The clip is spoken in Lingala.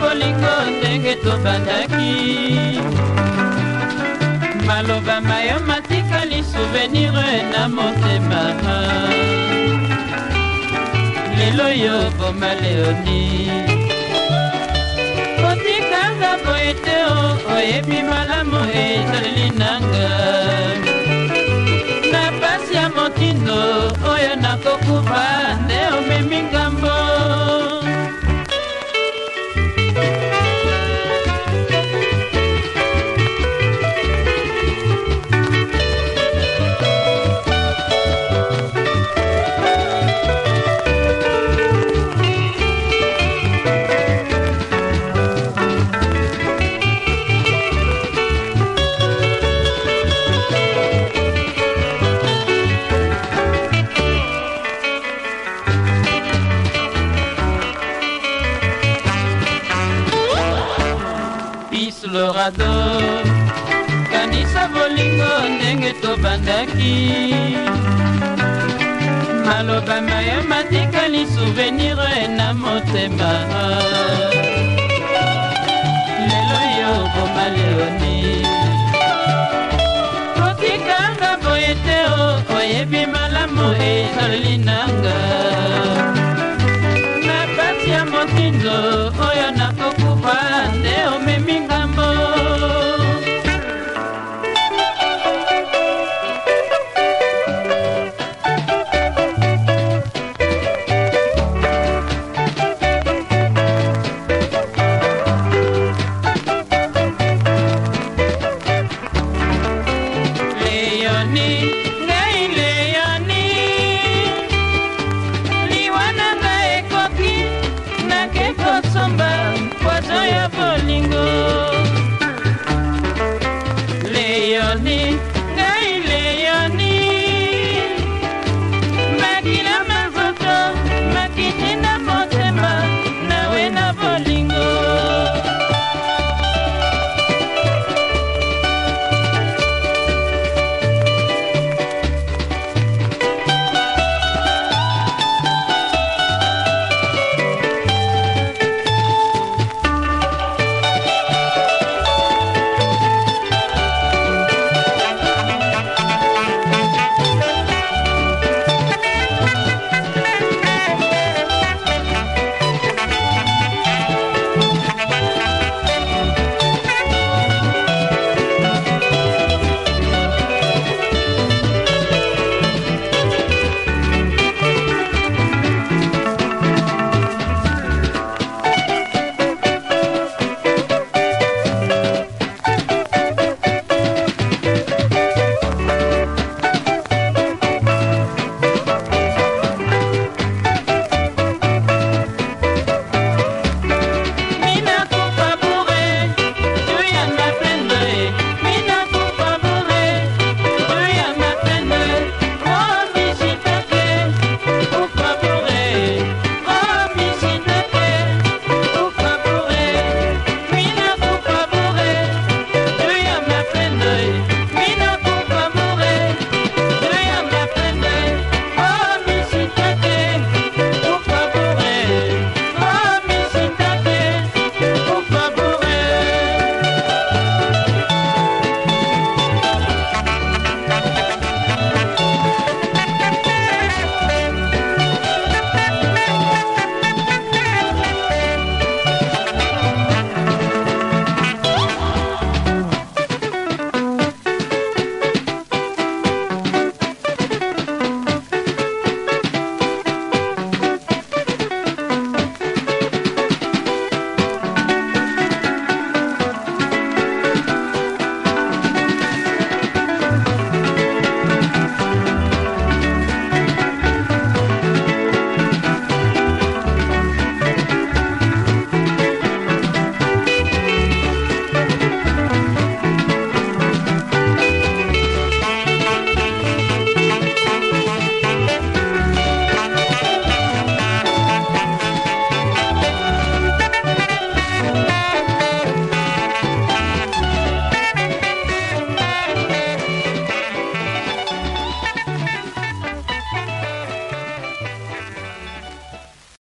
bolingo ndenge tobandaki maloba mayo matikali souvenire na motema lelo yo boma leoni oyebi malamu ezaleli nanga na pasi ya mokindo oyo nakokufa colorado kanisa bolingo ndenge tobandaki maloba mayema tikali souvenir na motema me.